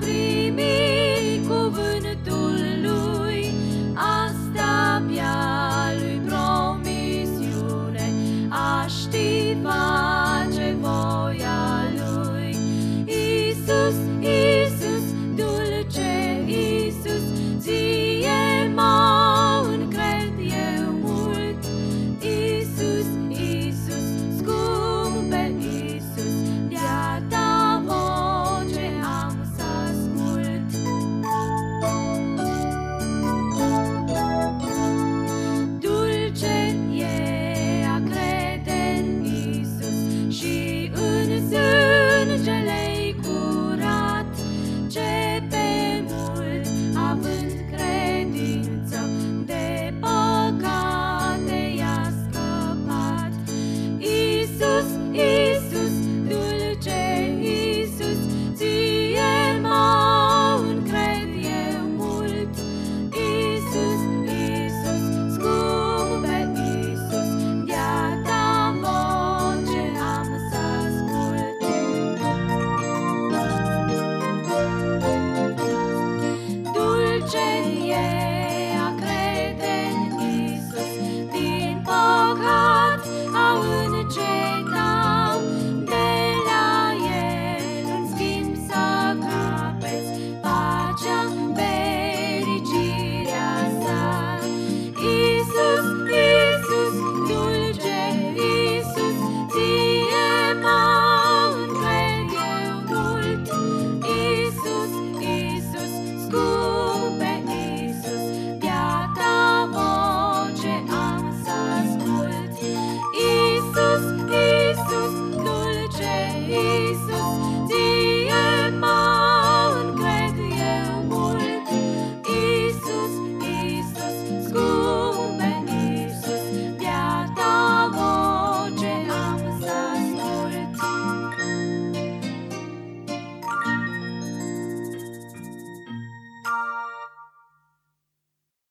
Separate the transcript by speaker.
Speaker 1: Primi